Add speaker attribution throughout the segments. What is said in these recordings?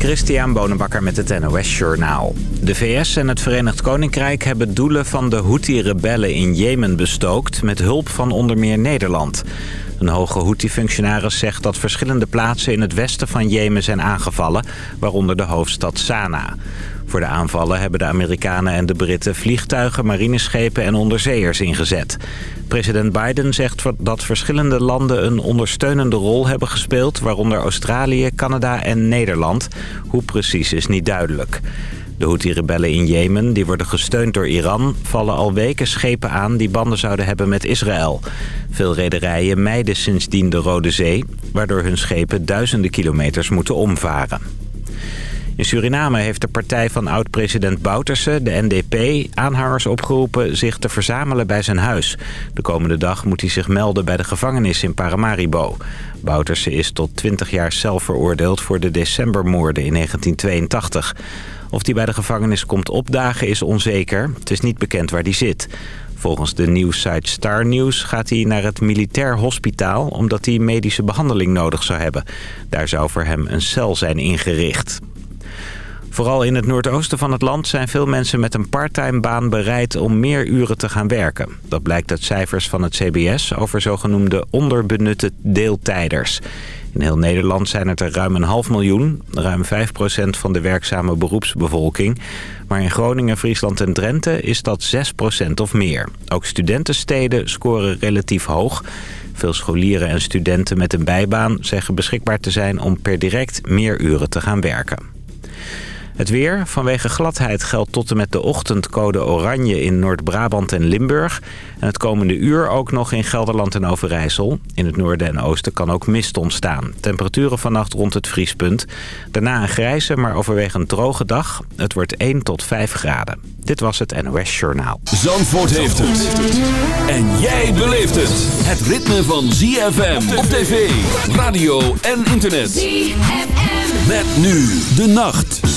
Speaker 1: Christian Bonenbakker met het NOS Journaal. De VS en het Verenigd Koninkrijk hebben doelen van de Houthi-rebellen in Jemen bestookt... met hulp van onder meer Nederland. Een hoge Houthi-functionaris zegt dat verschillende plaatsen in het westen van Jemen zijn aangevallen... waaronder de hoofdstad Sanaa. Voor de aanvallen hebben de Amerikanen en de Britten vliegtuigen, marineschepen en onderzeeërs ingezet. President Biden zegt dat verschillende landen een ondersteunende rol hebben gespeeld... waaronder Australië, Canada en Nederland. Hoe precies is niet duidelijk. De Houthi-rebellen in Jemen, die worden gesteund door Iran... vallen al weken schepen aan die banden zouden hebben met Israël. Veel rederijen mijden sindsdien de Rode Zee... waardoor hun schepen duizenden kilometers moeten omvaren. In Suriname heeft de partij van oud-president Bouterse, de NDP, aanhangers opgeroepen zich te verzamelen bij zijn huis. De komende dag moet hij zich melden bij de gevangenis in Paramaribo. Bouterse is tot 20 jaar zelf veroordeeld voor de decembermoorden in 1982. Of hij bij de gevangenis komt opdagen is onzeker. Het is niet bekend waar hij zit. Volgens de nieuwssite Star News gaat hij naar het militair hospitaal... omdat hij medische behandeling nodig zou hebben. Daar zou voor hem een cel zijn ingericht. Vooral in het noordoosten van het land zijn veel mensen met een parttime baan bereid om meer uren te gaan werken. Dat blijkt uit cijfers van het CBS over zogenoemde onderbenutte deeltijders. In heel Nederland zijn het er ruim een half miljoen, ruim 5% van de werkzame beroepsbevolking. Maar in Groningen, Friesland en Drenthe is dat 6% of meer. Ook studentensteden scoren relatief hoog. Veel scholieren en studenten met een bijbaan zeggen beschikbaar te zijn om per direct meer uren te gaan werken. Het weer. Vanwege gladheid geldt tot en met de ochtend code oranje in Noord-Brabant en Limburg. En het komende uur ook nog in Gelderland en Overijssel. In het noorden en oosten kan ook mist ontstaan. Temperaturen vannacht rond het vriespunt. Daarna een grijze, maar overwegend droge dag. Het wordt 1 tot 5 graden. Dit was het NOS Journaal.
Speaker 2: Zandvoort heeft het. En jij beleeft het. Het ritme van ZFM op tv, radio en internet. ZFM. Met nu de nacht.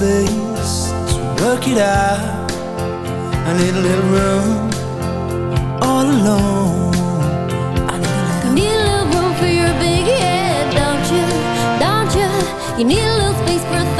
Speaker 3: Space to work it out. I need a little room all alone. Need a little.
Speaker 4: For your big head, don't you? Don't you? You need a little space for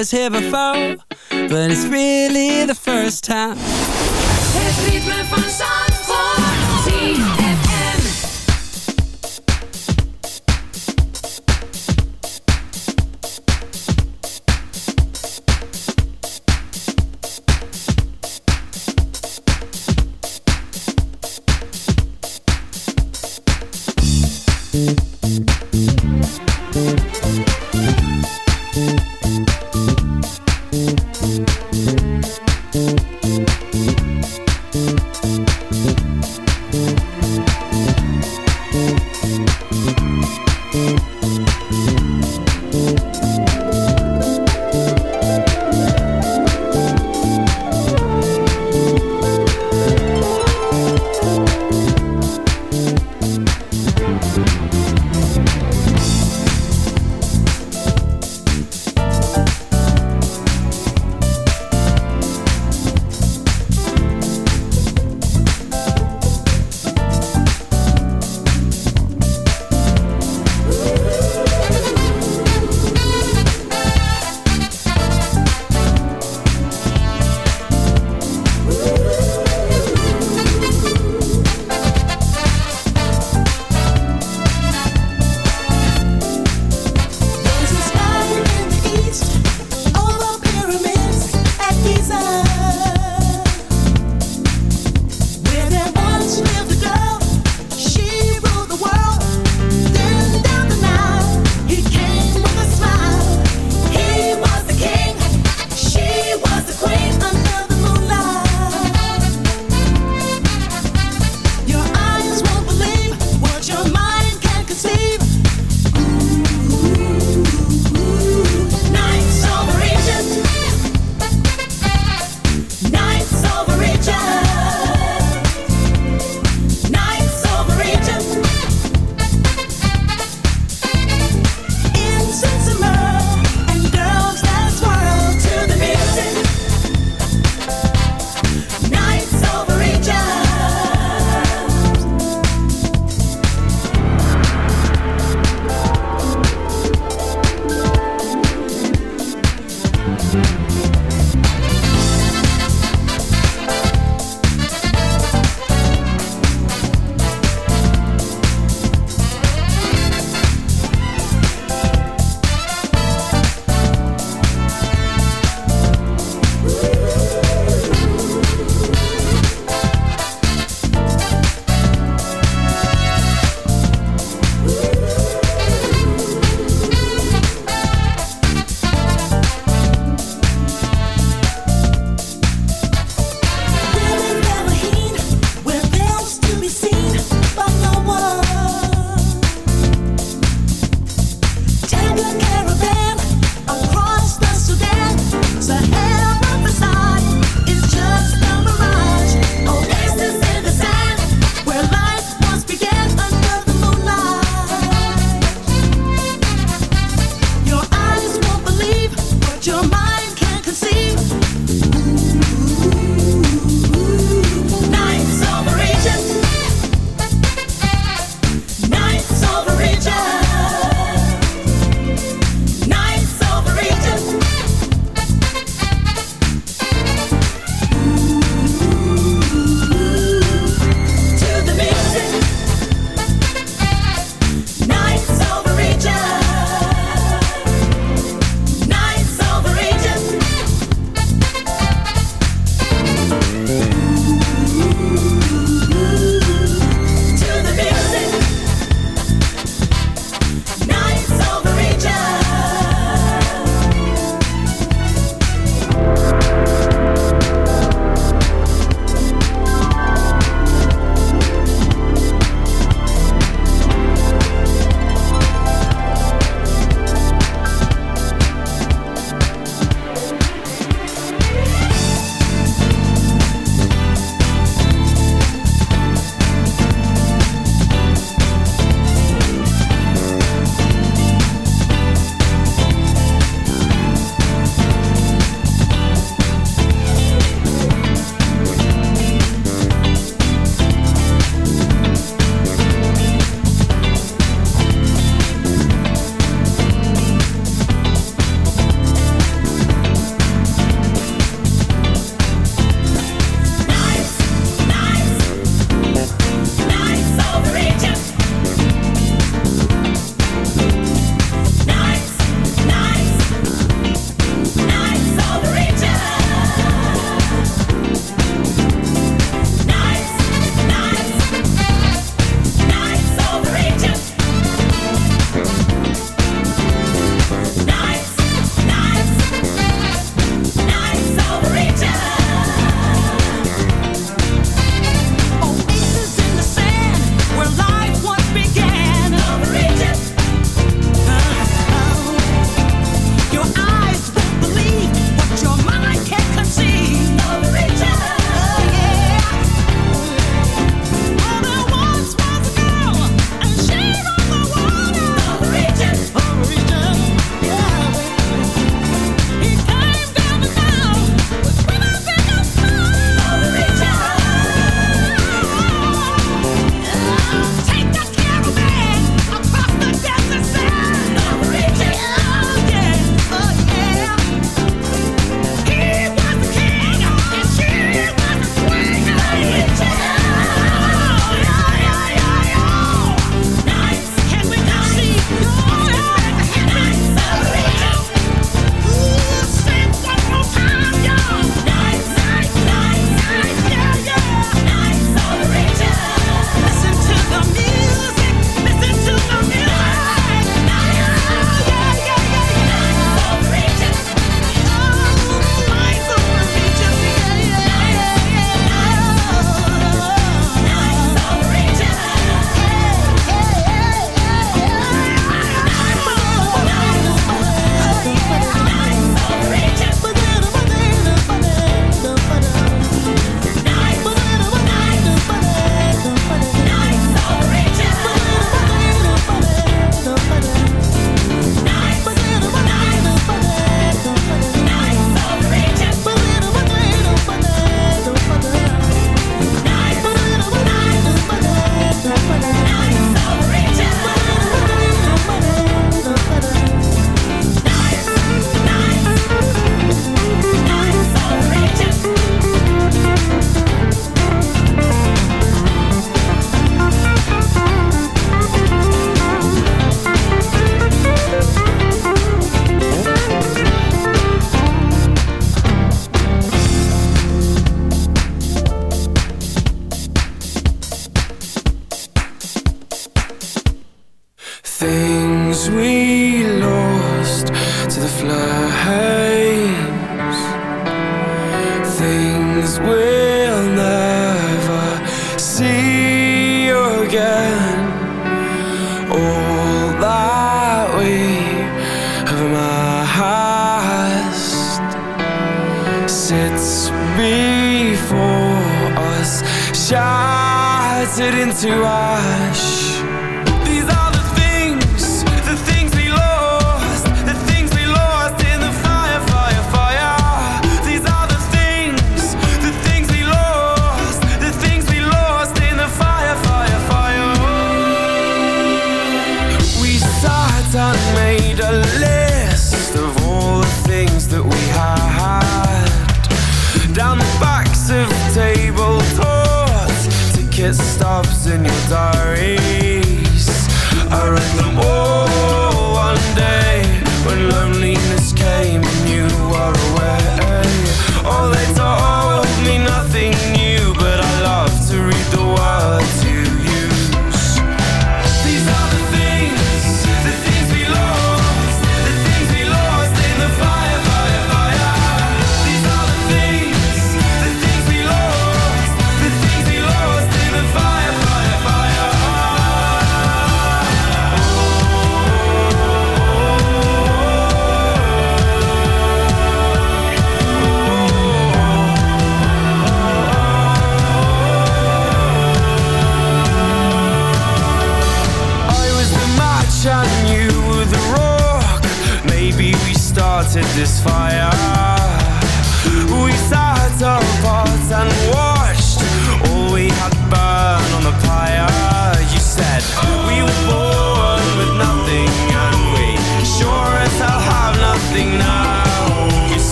Speaker 5: was here before, but it's really the first time.
Speaker 6: Het ritme van
Speaker 7: zon.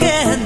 Speaker 8: again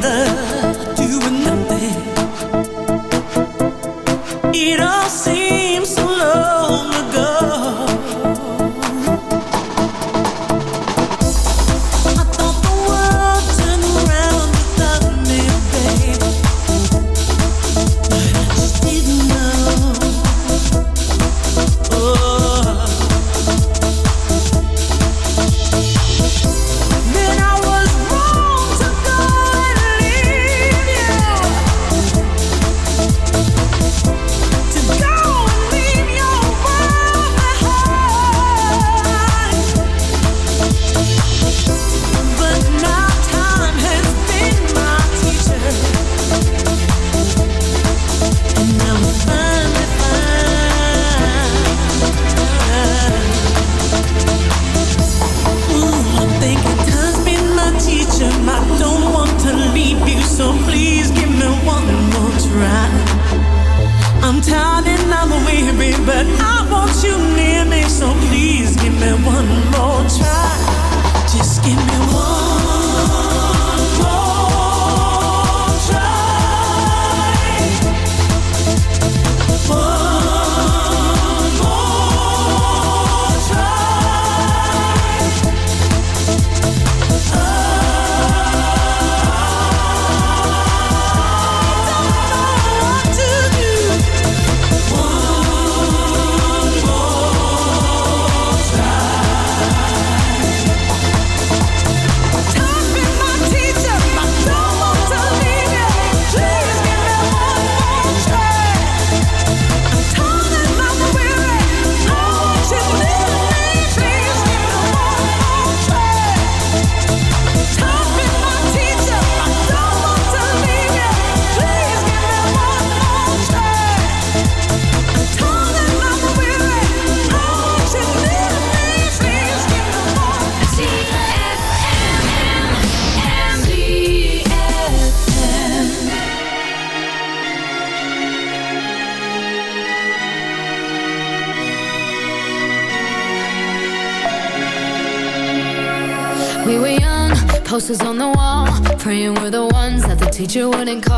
Speaker 8: you wouldn't call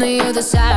Speaker 8: the other side.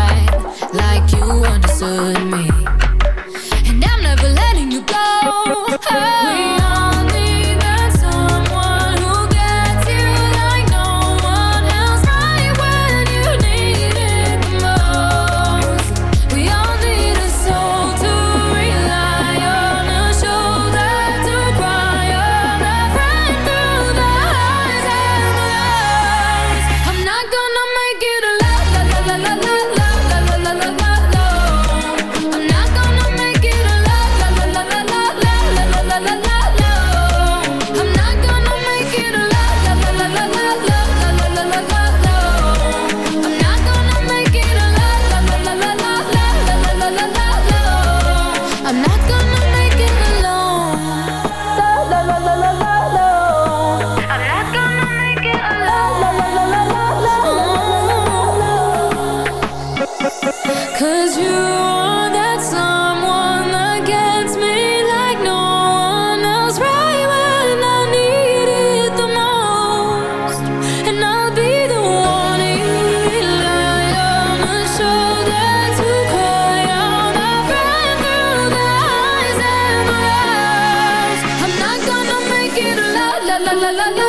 Speaker 8: la la la la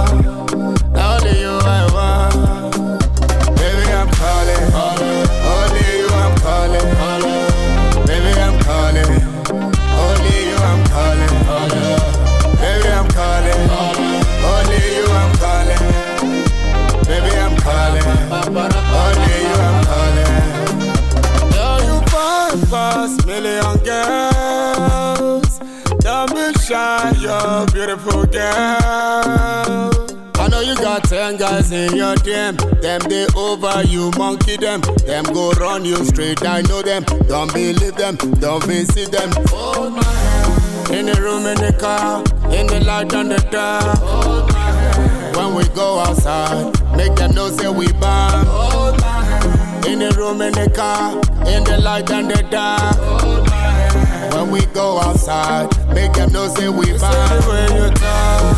Speaker 9: million girls. Don't be shy, you're beautiful girl. I know you got ten guys in your team. Them they over you, monkey them. Them go run you straight. I know them. Don't believe them. Don't visit them. Hold my hand. In the room, in the car, in the light and the dark. Hold my hand. When we go outside, make them know say we bomb. Hold my. In the room, in the car, in the light and the dark. Hold my hand. When we go outside, make them know say we bomb. The way you talk,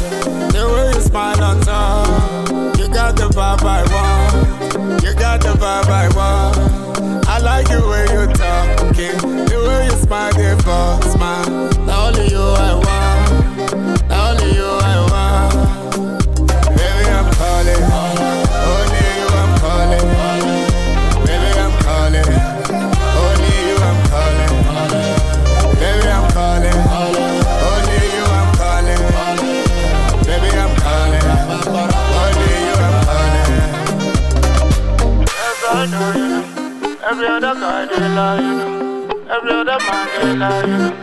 Speaker 9: the way you smile on top. You got the vibe I want. You got the vibe I want. I like the way you talking, the way you smile, the fuck Every other man you